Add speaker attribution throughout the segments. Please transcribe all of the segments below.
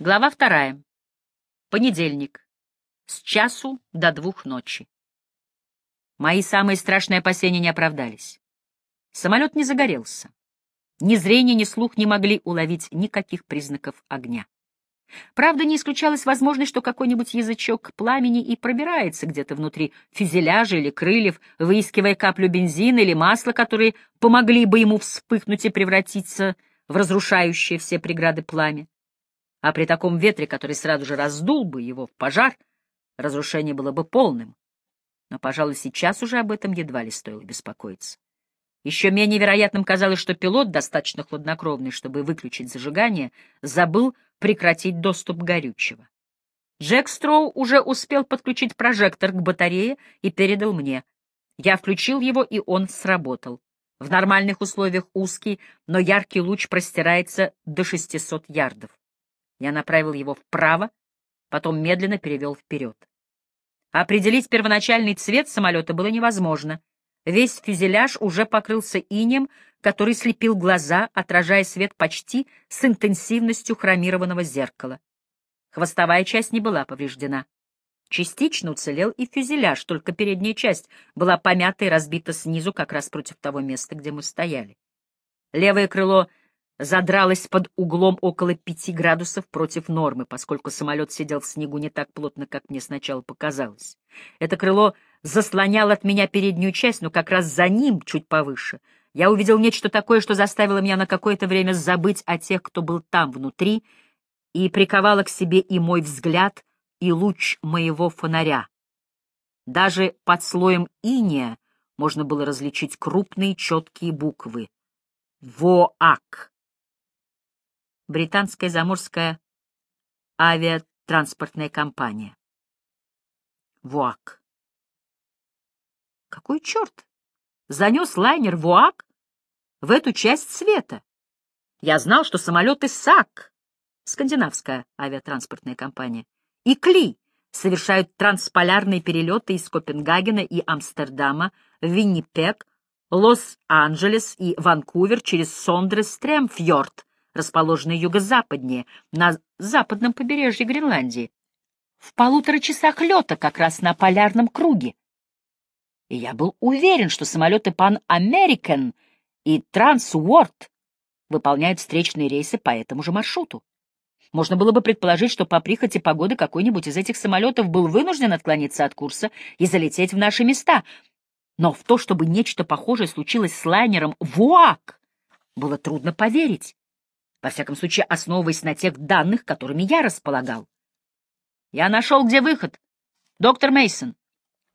Speaker 1: Глава вторая. Понедельник. С часу до двух ночи. Мои самые страшные опасения не оправдались. Самолет не загорелся. Ни зрение, ни слух не могли уловить никаких признаков огня. Правда, не исключалась возможность, что какой-нибудь язычок пламени и пробирается где-то внутри фюзеляжа или крыльев, выискивая каплю бензина или масла, которые помогли бы ему вспыхнуть и превратиться в разрушающее все преграды пламя. А при таком ветре, который сразу же раздул бы его в пожар, разрушение было бы полным. Но, пожалуй, сейчас уже об этом едва ли стоило беспокоиться. Еще менее вероятным казалось, что пилот, достаточно хладнокровный, чтобы выключить зажигание, забыл прекратить доступ горючего. Джек Строу уже успел подключить прожектор к батарее и передал мне. Я включил его, и он сработал. В нормальных условиях узкий, но яркий луч простирается до 600 ярдов. Я направил его вправо, потом медленно перевел вперед. Определить первоначальный цвет самолета было невозможно. Весь фюзеляж уже покрылся инем, который слепил глаза, отражая свет почти с интенсивностью хромированного зеркала. Хвостовая часть не была повреждена. Частично уцелел и фюзеляж, только передняя часть была помята и разбита снизу как раз против того места, где мы стояли. Левое крыло задралось под углом около пяти градусов против нормы, поскольку самолет сидел в снегу не так плотно, как мне сначала показалось. Это крыло заслоняло от меня переднюю часть, но как раз за ним, чуть повыше, я увидел нечто такое, что заставило меня на какое-то время забыть о тех, кто был там внутри, и приковало к себе и мой взгляд, и луч моего фонаря. Даже под слоем иния можно было различить крупные четкие буквы. ВОАК британская заморская авиатранспортная компания. ВУАК. Какой черт? Занес лайнер ВУАК в эту часть света? Я знал, что самолеты САК, скандинавская авиатранспортная компания, и КЛИ совершают трансполярные перелеты из Копенгагена и Амстердама в Виннипег, Лос-Анджелес и Ванкувер через Сондрес-Стремфьорд расположенной юго-западнее, на западном побережье Гренландии, в полутора часах лета как раз на полярном круге. И я был уверен, что самолеты Pan American и Transworld выполняют встречные рейсы по этому же маршруту. Можно было бы предположить, что по прихоти погоды какой-нибудь из этих самолетов был вынужден отклониться от курса и залететь в наши места. Но в то, чтобы нечто похожее случилось с лайнером «Вуак», было трудно поверить во всяком случае основываясь на тех данных, которыми я располагал. «Я нашел, где выход. Доктор Мейсон.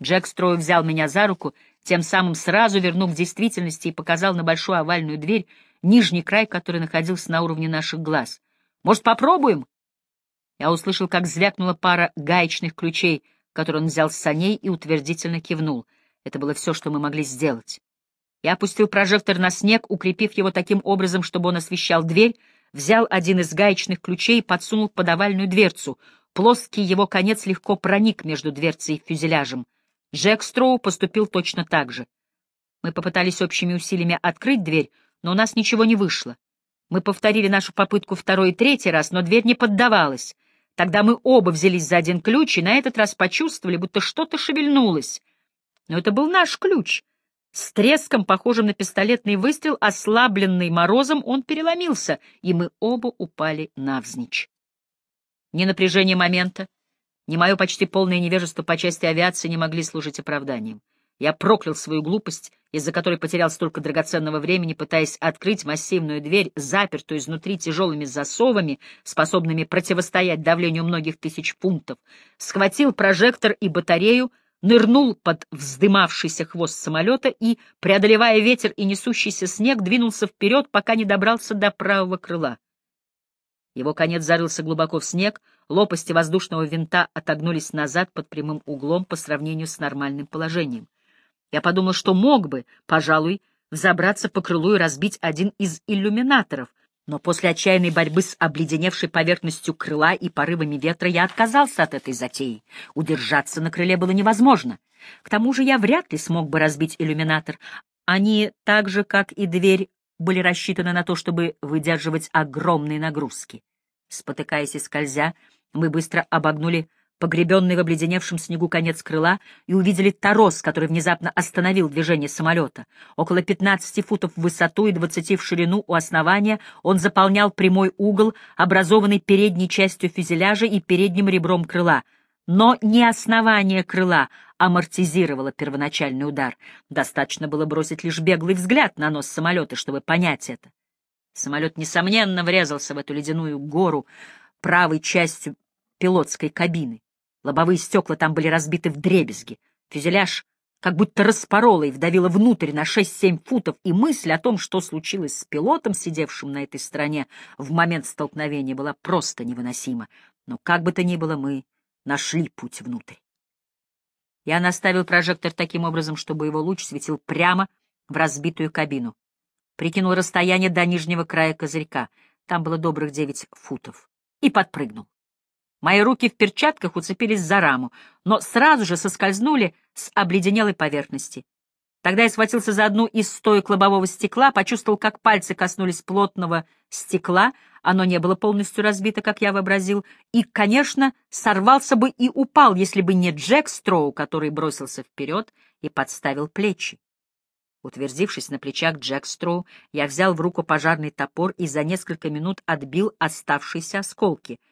Speaker 1: Джек Строй взял меня за руку, тем самым сразу вернув к действительности и показал на большую овальную дверь, нижний край которой находился на уровне наших глаз. «Может, попробуем?» Я услышал, как звякнула пара гаечных ключей, которые он взял с саней и утвердительно кивнул. Это было все, что мы могли сделать. Я опустил прожектор на снег, укрепив его таким образом, чтобы он освещал дверь, взял один из гаечных ключей и подсунул под овальную дверцу. Плоский его конец легко проник между дверцей и фюзеляжем. Джек Строу поступил точно так же. Мы попытались общими усилиями открыть дверь, но у нас ничего не вышло. Мы повторили нашу попытку второй и третий раз, но дверь не поддавалась. Тогда мы оба взялись за один ключ и на этот раз почувствовали, будто что-то шевельнулось. Но это был наш ключ — с треском, похожим на пистолетный выстрел, ослабленный морозом, он переломился, и мы оба упали навзничь. Ни напряжение момента, ни мое почти полное невежество по части авиации не могли служить оправданием. Я проклял свою глупость, из-за которой потерял столько драгоценного времени, пытаясь открыть массивную дверь, запертую изнутри тяжелыми засовами, способными противостоять давлению многих тысяч фунтов, схватил прожектор и батарею, нырнул под вздымавшийся хвост самолета и, преодолевая ветер и несущийся снег, двинулся вперед, пока не добрался до правого крыла. Его конец зарылся глубоко в снег, лопасти воздушного винта отогнулись назад под прямым углом по сравнению с нормальным положением. Я подумал, что мог бы, пожалуй, взобраться по крылу и разбить один из иллюминаторов — но после отчаянной борьбы с обледеневшей поверхностью крыла и порывами ветра я отказался от этой затеи. Удержаться на крыле было невозможно. К тому же я вряд ли смог бы разбить иллюминатор. Они, так же, как и дверь, были рассчитаны на то, чтобы выдерживать огромные нагрузки. Спотыкаясь и скользя, мы быстро обогнули погребенный в обледеневшем снегу конец крыла и увидели торос, который внезапно остановил движение самолета. Около 15 футов в высоту и 20 в ширину у основания он заполнял прямой угол, образованный передней частью фюзеляжа и передним ребром крыла. Но не основание крыла амортизировало первоначальный удар. Достаточно было бросить лишь беглый взгляд на нос самолета, чтобы понять это. Самолет, несомненно, врезался в эту ледяную гору правой частью пилотской кабины. Лобовые стекла там были разбиты в дребезги. Фюзеляж как будто распорола и вдавила внутрь на 6-7 футов, и мысль о том, что случилось с пилотом, сидевшим на этой стороне, в момент столкновения была просто невыносима. Но как бы то ни было, мы нашли путь внутрь. Я наставил прожектор таким образом, чтобы его луч светил прямо в разбитую кабину. Прикинул расстояние до нижнего края козырька. Там было добрых девять футов. И подпрыгнул. Мои руки в перчатках уцепились за раму, но сразу же соскользнули с обледенелой поверхности. Тогда я схватился за одну из стоек лобового стекла, почувствовал, как пальцы коснулись плотного стекла, оно не было полностью разбито, как я вообразил, и, конечно, сорвался бы и упал, если бы не Джек Строу, который бросился вперед и подставил плечи. Утвердившись на плечах Джек Строу, я взял в руку пожарный топор и за несколько минут отбил оставшиеся осколки —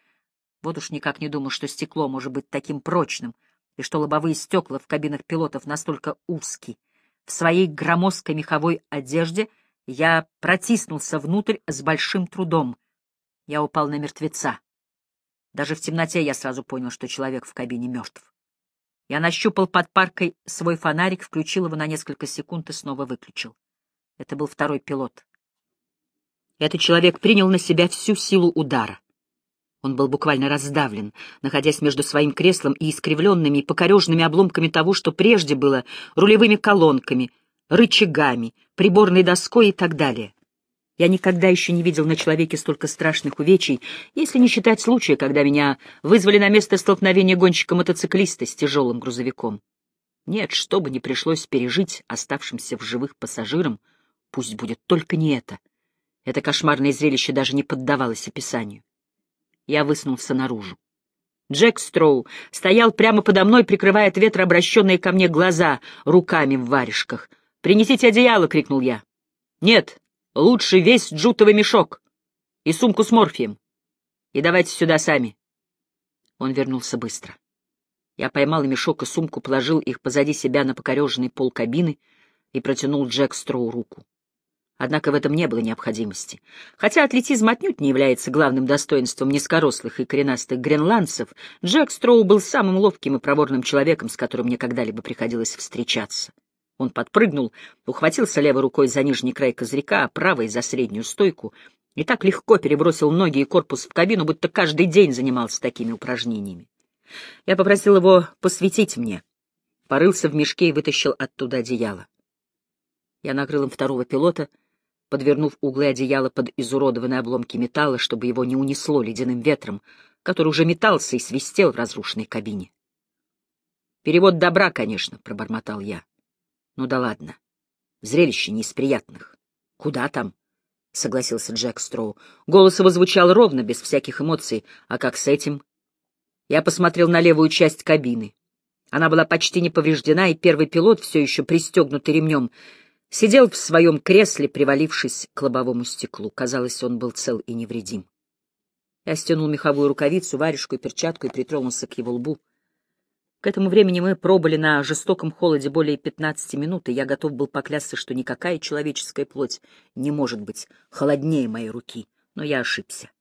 Speaker 1: вот уж никак не думал, что стекло может быть таким прочным, и что лобовые стекла в кабинах пилотов настолько узкие. В своей громоздкой меховой одежде я протиснулся внутрь с большим трудом. Я упал на мертвеца. Даже в темноте я сразу понял, что человек в кабине мертв. Я нащупал под паркой свой фонарик, включил его на несколько секунд и снова выключил. Это был второй пилот. Этот человек принял на себя всю силу удара. Он был буквально раздавлен, находясь между своим креслом и искривленными и покорежными обломками того, что прежде было рулевыми колонками, рычагами, приборной доской и так далее. Я никогда еще не видел на человеке столько страшных увечий, если не считать случая, когда меня вызвали на место столкновения гонщика-мотоциклиста с тяжелым грузовиком. Нет, что бы ни пришлось пережить оставшимся в живых пассажирам, пусть будет только не это. Это кошмарное зрелище даже не поддавалось описанию. Я высунулся наружу. Джек Строу стоял прямо подо мной, прикрывая от ветра обращенные ко мне глаза руками в варежках. «Принесите одеяло!» — крикнул я. «Нет, лучше весь джутовый мешок и сумку с морфием. И давайте сюда сами». Он вернулся быстро. Я поймал мешок и сумку, положил их позади себя на покореженный пол кабины и протянул Джек Строу руку. Однако в этом не было необходимости. Хотя атлетизм отнюдь не является главным достоинством низкорослых и коренастых гренландцев, Джек Строу был самым ловким и проворным человеком, с которым мне когда-либо приходилось встречаться. Он подпрыгнул, ухватился левой рукой за нижний край козырька, а правой — за среднюю стойку, и так легко перебросил ноги и корпус в кабину, будто каждый день занимался такими упражнениями. Я попросил его посветить мне. Порылся в мешке и вытащил оттуда одеяло. Я накрыл им второго пилота — подвернув углы одеяла под изуродованные обломки металла, чтобы его не унесло ледяным ветром, который уже метался и свистел в разрушенной кабине. «Перевод добра, конечно», — пробормотал я. «Ну да ладно. Зрелище не из приятных. Куда там?» — согласился Джек Строу. Голос его звучал ровно, без всяких эмоций. «А как с этим?» Я посмотрел на левую часть кабины. Она была почти не повреждена, и первый пилот, все еще пристегнутый ремнем, Сидел в своем кресле, привалившись к лобовому стеклу. Казалось, он был цел и невредим. Я стянул меховую рукавицу, варежку и перчатку и притронулся к его лбу. К этому времени мы пробыли на жестоком холоде более пятнадцати минут, и я готов был поклясться, что никакая человеческая плоть не может быть холоднее моей руки. Но я ошибся.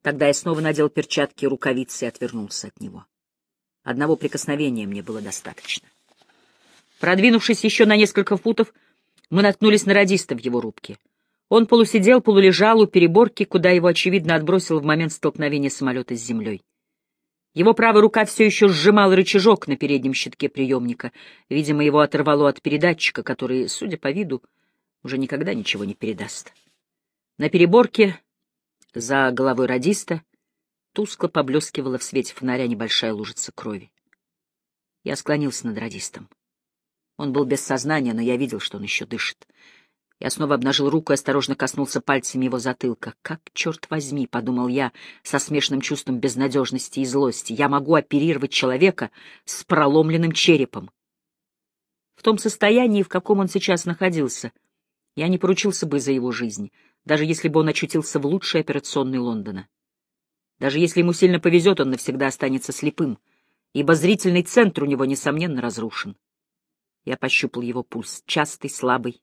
Speaker 1: Тогда я снова надел перчатки и рукавицы и отвернулся от него. Одного прикосновения мне было достаточно. Продвинувшись еще на несколько футов, мы наткнулись на радиста в его рубке. Он полусидел, полулежал у переборки, куда его, очевидно, отбросил в момент столкновения самолета с землей. Его правая рука все еще сжимала рычажок на переднем щитке приемника. Видимо, его оторвало от передатчика, который, судя по виду, уже никогда ничего не передаст. На переборке, за головой радиста, тускло поблескивала в свете фонаря небольшая лужица крови. Я склонился над радистом. Он был без сознания, но я видел, что он еще дышит. Я снова обнажил руку и осторожно коснулся пальцами его затылка. «Как, черт возьми!» — подумал я со смешанным чувством безнадежности и злости. «Я могу оперировать человека с проломленным черепом». В том состоянии, в каком он сейчас находился, я не поручился бы за его жизнь, даже если бы он очутился в лучшей операционной Лондона. Даже если ему сильно повезет, он навсегда останется слепым, ибо зрительный центр у него, несомненно, разрушен. Я пощупал его пульс, частый, слабый,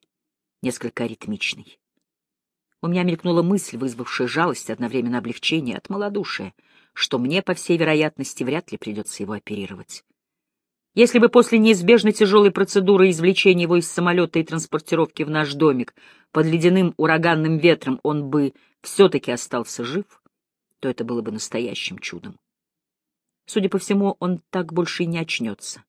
Speaker 1: несколько аритмичный. У меня мелькнула мысль, вызвавшая жалость, одновременно облегчение от малодушия, что мне, по всей вероятности, вряд ли придется его оперировать. Если бы после неизбежной тяжелой процедуры извлечения его из самолета и транспортировки в наш домик под ледяным ураганным ветром он бы все-таки остался жив, то это было бы настоящим чудом. Судя по всему, он так больше и не очнется.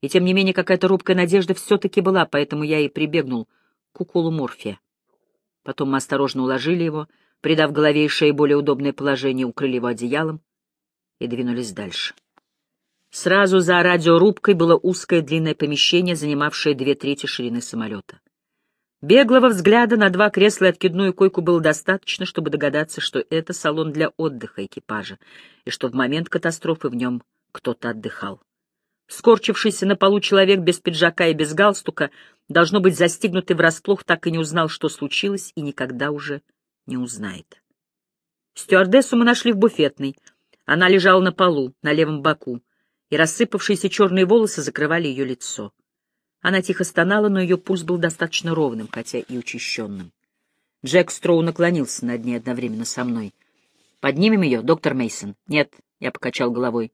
Speaker 1: И тем не менее какая-то робкая надежда все-таки была, поэтому я и прибегнул к уколу морфия. Потом мы осторожно уложили его, придав голове и шее более удобное положение, укрыли его одеялом и двинулись дальше. Сразу за радиорубкой было узкое длинное помещение, занимавшее две трети ширины самолета. Беглого взгляда на два кресла и откидную койку было достаточно, чтобы догадаться, что это салон для отдыха экипажа, и что в момент катастрофы в нем кто-то отдыхал. Скорчившийся на полу человек без пиджака и без галстука, должно быть застигнутый врасплох, так и не узнал, что случилось, и никогда уже не узнает. Стюардессу мы нашли в буфетной. Она лежала на полу, на левом боку, и рассыпавшиеся черные волосы закрывали ее лицо. Она тихо стонала, но ее пульс был достаточно ровным, хотя и учащенным. Джек Строу наклонился над ней одновременно со мной. «Поднимем ее, доктор Мейсон. «Нет», — я покачал головой.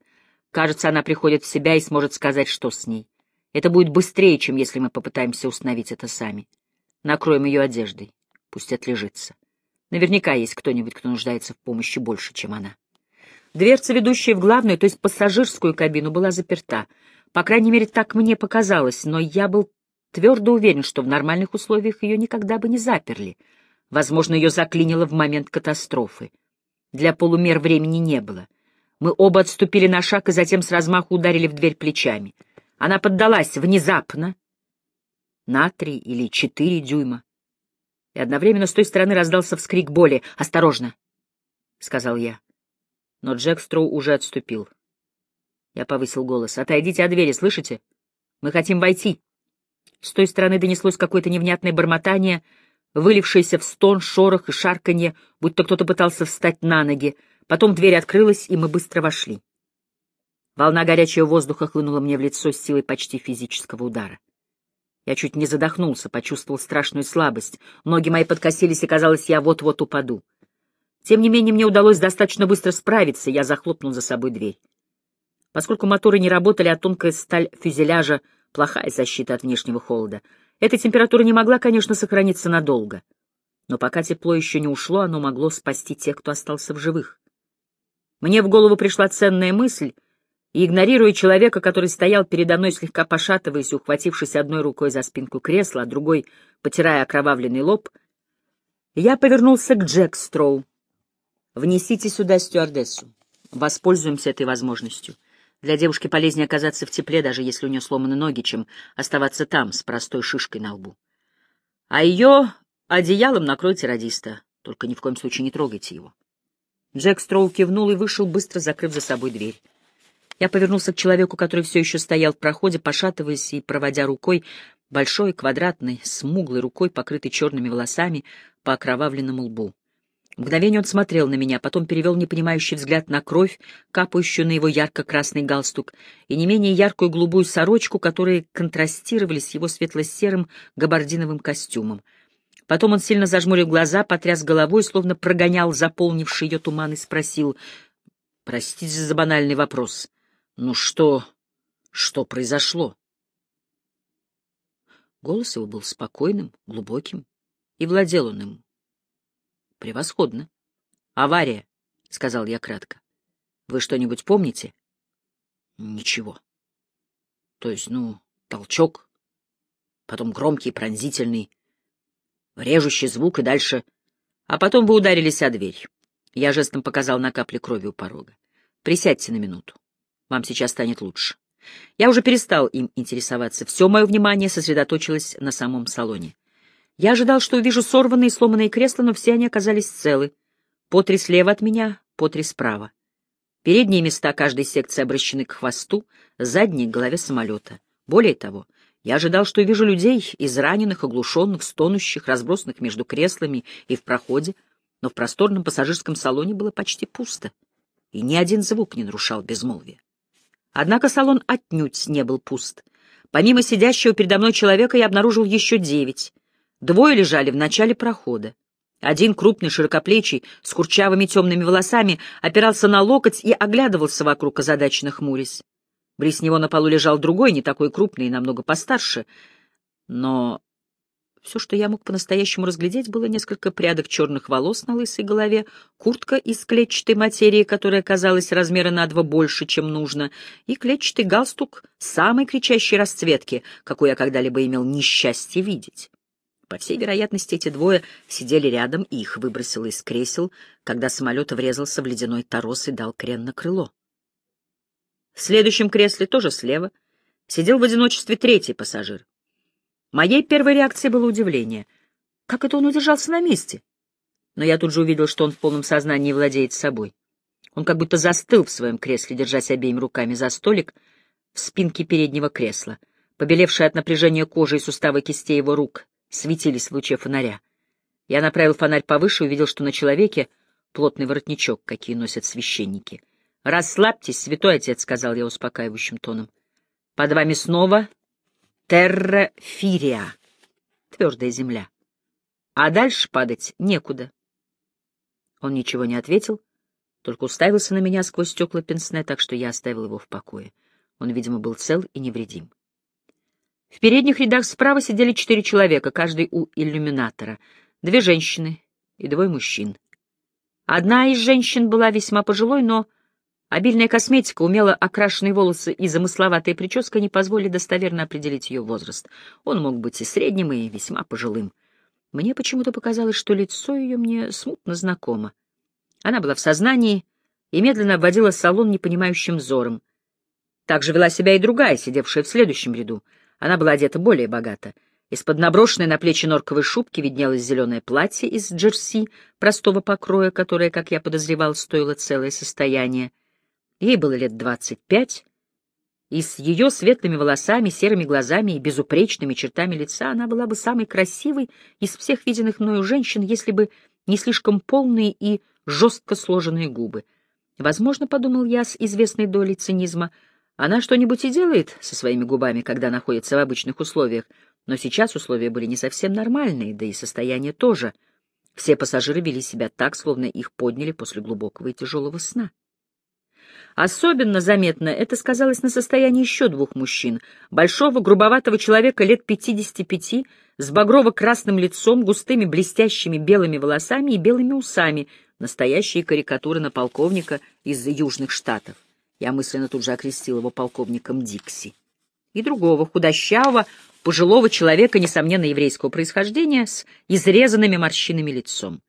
Speaker 1: Кажется, она приходит в себя и сможет сказать, что с ней. Это будет быстрее, чем если мы попытаемся установить это сами. Накроем ее одеждой. Пусть отлежится. Наверняка есть кто-нибудь, кто нуждается в помощи больше, чем она. Дверца, ведущая в главную, то есть пассажирскую кабину, была заперта. По крайней мере, так мне показалось, но я был твердо уверен, что в нормальных условиях ее никогда бы не заперли. Возможно, ее заклинило в момент катастрофы. Для полумер времени не было. Мы оба отступили на шаг и затем с размаху ударили в дверь плечами. Она поддалась внезапно, на три или четыре дюйма. И одновременно с той стороны раздался вскрик боли. «Осторожно!» — сказал я. Но Джек Строу уже отступил. Я повысил голос. «Отойдите от двери, слышите? Мы хотим войти!» С той стороны донеслось какое-то невнятное бормотание, вылившееся в стон, шорох и шарканье, будто кто-то пытался встать на ноги. Потом дверь открылась, и мы быстро вошли. Волна горячего воздуха хлынула мне в лицо с силой почти физического удара. Я чуть не задохнулся, почувствовал страшную слабость. Ноги мои подкосились, и казалось, я вот-вот упаду. Тем не менее, мне удалось достаточно быстро справиться, я захлопнул за собой дверь. Поскольку моторы не работали, а тонкая сталь фюзеляжа — плохая защита от внешнего холода, эта температура не могла, конечно, сохраниться надолго. Но пока тепло еще не ушло, оно могло спасти тех, кто остался в живых. Мне в голову пришла ценная мысль, и, игнорируя человека, который стоял передо мной, слегка пошатываясь, ухватившись одной рукой за спинку кресла, а другой, потирая окровавленный лоб, я повернулся к Джек Строу. «Внесите сюда стюардессу. Воспользуемся этой возможностью. Для девушки полезнее оказаться в тепле, даже если у нее сломаны ноги, чем оставаться там с простой шишкой на лбу. А ее одеялом накройте радиста, только ни в коем случае не трогайте его». Джек Строу кивнул и вышел, быстро закрыв за собой дверь. Я повернулся к человеку, который все еще стоял в проходе, пошатываясь и проводя рукой, большой, квадратной, смуглой рукой, покрытой черными волосами, по окровавленному лбу. Мгновение он смотрел на меня, потом перевел непонимающий взгляд на кровь, капающую на его ярко-красный галстук, и не менее яркую голубую сорочку, которые контрастировали с его светло-серым габардиновым костюмом. Потом он сильно зажмурил глаза, потряс головой, словно прогонял заполнивший ее туман и спросил, «Простите за банальный вопрос, ну что... что произошло?» Голос его был спокойным, глубоким, и владел он им. «Превосходно. Авария», — сказал я кратко. «Вы что-нибудь помните?» «Ничего. То есть, ну, толчок, потом громкий, пронзительный, режущий звук и дальше... А потом вы ударились о дверь. Я жестом показал на капле крови у порога. Присядьте на минуту. Вам сейчас станет лучше. Я уже перестал им интересоваться. Все мое внимание сосредоточилось на самом салоне. Я ожидал, что увижу сорванные и сломанные кресла, но все они оказались целы. По три слева от меня, по три справа. Передние места каждой секции обращены к хвосту, задние — к голове самолета. Более того, я ожидал, что увижу людей, израненных, оглушенных, стонущих, разбросанных между креслами и в проходе, но в просторном пассажирском салоне было почти пусто, и ни один звук не нарушал безмолвия. Однако салон отнюдь не был пуст. Помимо сидящего передо мной человека я обнаружил еще девять. Двое лежали в начале прохода. Один крупный, широкоплечий, с курчавыми темными волосами, опирался на локоть и оглядывался вокруг, озадаченно хмурясь. Близ него на полу лежал другой, не такой крупный и намного постарше. Но все, что я мог по-настоящему разглядеть, было несколько прядок черных волос на лысой голове, куртка из клетчатой материи, которая казалась размера на два больше, чем нужно, и клетчатый галстук самой кричащей расцветки, какой я когда-либо имел несчастье видеть. По всей вероятности, эти двое сидели рядом, и их выбросило из кресел, когда самолет врезался в ледяной торос и дал крен на крыло. В следующем кресле, тоже слева, сидел в одиночестве третий пассажир. Моей первой реакцией было удивление. Как это он удержался на месте? Но я тут же увидел, что он в полном сознании владеет собой. Он как будто застыл в своем кресле, держась обеими руками за столик в спинке переднего кресла. Побелевшие от напряжения кожи и суставы кистей его рук светились в луче фонаря. Я направил фонарь повыше и увидел, что на человеке плотный воротничок, какие носят священники — «Расслабьтесь, святой отец», — сказал я успокаивающим тоном. «Под вами снова террафирия, твердая земля. А дальше падать некуда». Он ничего не ответил, только уставился на меня сквозь стекла пенсне, так что я оставил его в покое. Он, видимо, был цел и невредим. В передних рядах справа сидели четыре человека, каждый у иллюминатора, две женщины и двое мужчин. Одна из женщин была весьма пожилой, но Обильная косметика, умело окрашенные волосы и замысловатая прическа не позволили достоверно определить ее возраст. Он мог быть и средним, и весьма пожилым. Мне почему-то показалось, что лицо ее мне смутно знакомо. Она была в сознании и медленно обводила салон непонимающим взором. Так же вела себя и другая, сидевшая в следующем ряду. Она была одета более богато. Из-под наброшенной на плечи норковой шубки виднелось зеленое платье из джерси простого покроя, которое, как я подозревал, стоило целое состояние. Ей было лет двадцать пять, и с ее светлыми волосами, серыми глазами и безупречными чертами лица она была бы самой красивой из всех виденных мною женщин, если бы не слишком полные и жестко сложенные губы. Возможно, подумал я с известной долей цинизма, она что-нибудь и делает со своими губами, когда находится в обычных условиях, но сейчас условия были не совсем нормальные, да и состояние тоже. Все пассажиры вели себя так, словно их подняли после глубокого и тяжелого сна. Особенно заметно это сказалось на состоянии еще двух мужчин. Большого, грубоватого человека лет 55, с багрово-красным лицом, густыми блестящими белыми волосами и белыми усами, настоящие карикатуры на полковника из Южных Штатов. Я мысленно тут же окрестил его полковником Дикси. И другого, худощавого, пожилого человека, несомненно, еврейского происхождения, с изрезанными морщинами лицом.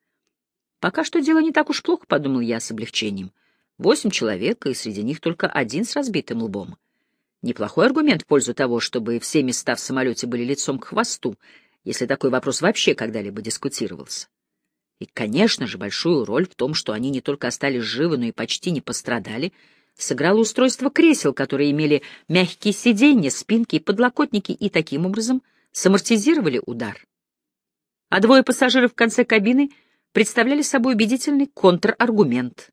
Speaker 1: «Пока что дело не так уж плохо», — подумал я с облегчением. Восемь человек, и среди них только один с разбитым лбом. Неплохой аргумент в пользу того, чтобы все места в самолете были лицом к хвосту, если такой вопрос вообще когда-либо дискутировался. И, конечно же, большую роль в том, что они не только остались живы, но и почти не пострадали, сыграло устройство кресел, которые имели мягкие сиденья, спинки и подлокотники, и таким образом самортизировали удар. А двое пассажиров в конце кабины представляли собой убедительный контраргумент.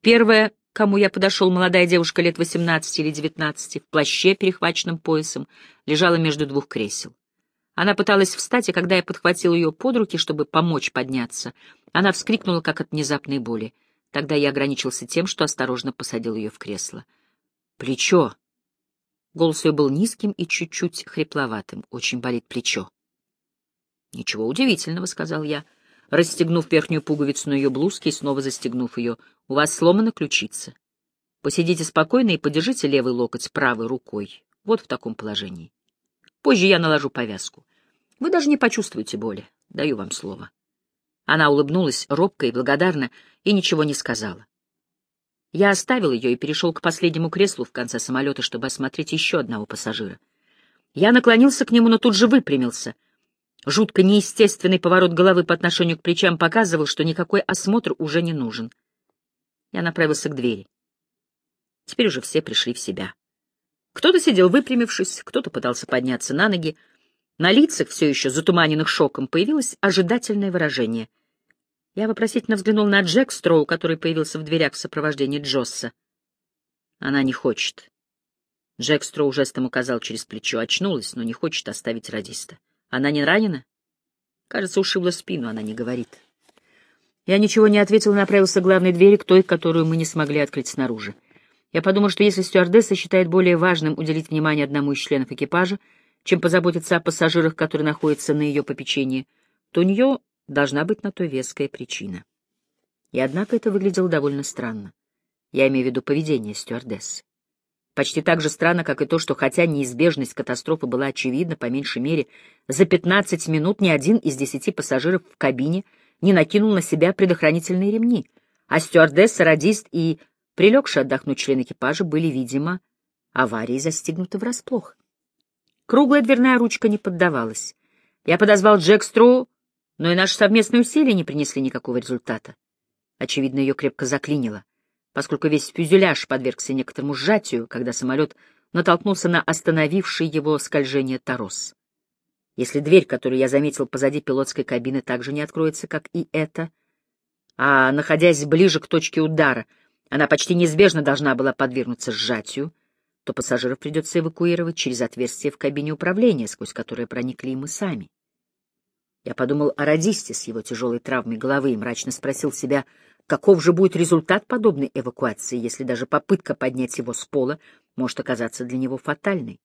Speaker 1: Первая, кому я подошел, молодая девушка лет 18 или 19, в плаще, перехваченном поясом, лежала между двух кресел. Она пыталась встать, и когда я подхватил ее под руки, чтобы помочь подняться, она вскрикнула, как от внезапной боли. Тогда я ограничился тем, что осторожно посадил ее в кресло. «Плечо!» Голос ее был низким и чуть-чуть хрипловатым. «Очень болит плечо». «Ничего удивительного», — сказал я расстегнув верхнюю пуговицу на ее блузке и снова застегнув ее. «У вас сломана ключица. Посидите спокойно и подержите левый локоть правой рукой. Вот в таком положении. Позже я наложу повязку. Вы даже не почувствуете боли. Даю вам слово». Она улыбнулась робко и благодарно и ничего не сказала. Я оставил ее и перешел к последнему креслу в конце самолета, чтобы осмотреть еще одного пассажира. Я наклонился к нему, но тут же выпрямился — Жутко неестественный поворот головы по отношению к плечам показывал, что никакой осмотр уже не нужен. Я направился к двери. Теперь уже все пришли в себя. Кто-то сидел выпрямившись, кто-то пытался подняться на ноги. На лицах, все еще затуманенных шоком, появилось ожидательное выражение. Я вопросительно взглянул на Джек Строу, который появился в дверях в сопровождении Джосса. Она не хочет. Джек Строу жестом указал через плечо. Очнулась, но не хочет оставить радиста. Она не ранена? Кажется, ушибла спину, она не говорит. Я ничего не ответил и направился к главной двери, к той, которую мы не смогли открыть снаружи. Я подумал, что если стюардесса считает более важным уделить внимание одному из членов экипажа, чем позаботиться о пассажирах, которые находятся на ее попечении, то у нее должна быть на то веская причина. И однако это выглядело довольно странно. Я имею в виду поведение стюардессы. Почти так же странно, как и то, что хотя неизбежность катастрофы была очевидна, по меньшей мере, за 15 минут ни один из десяти пассажиров в кабине не накинул на себя предохранительные ремни, а стюардесса, радист и прилегший отдохнуть член экипажа были, видимо, аварией застигнуты врасплох. Круглая дверная ручка не поддавалась. Я подозвал Джек Строу, но и наши совместные усилия не принесли никакого результата. Очевидно, ее крепко заклинило поскольку весь фюзеляж подвергся некоторому сжатию, когда самолет натолкнулся на остановивший его скольжение торос. Если дверь, которую я заметил позади пилотской кабины, также не откроется, как и эта, а, находясь ближе к точке удара, она почти неизбежно должна была подвергнуться сжатию, то пассажиров придется эвакуировать через отверстие в кабине управления, сквозь которое проникли и мы сами. Я подумал о радисте с его тяжелой травмой головы и мрачно спросил себя, Каков же будет результат подобной эвакуации, если даже попытка поднять его с пола может оказаться для него фатальной?